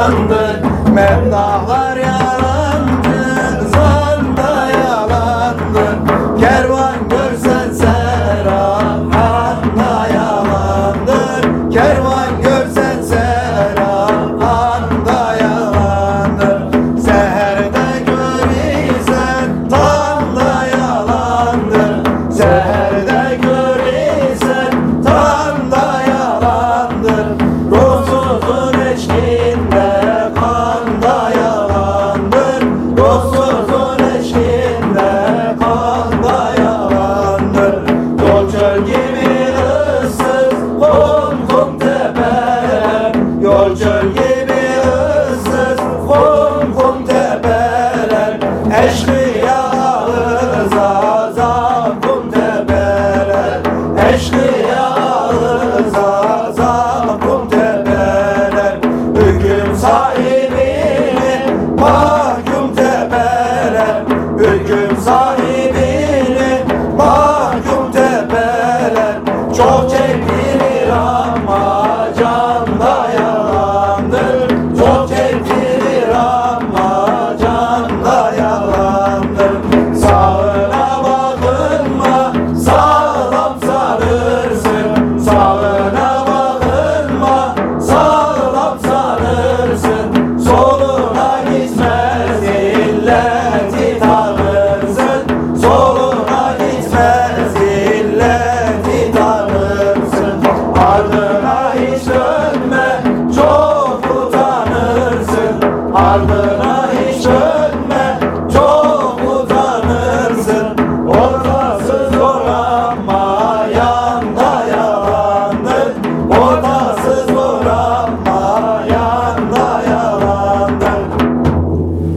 yalandır Mevnalar yalandır Zanda yalandır Kervan görsen serahanda yalandır Kervan görsen serahanda yalandır Seherde görürsen tam da yalandır Seherde görürsen tam da yalandır mahkum tepeler Hüküm sahibini mahkum tepeler Çok çektirir Harvard.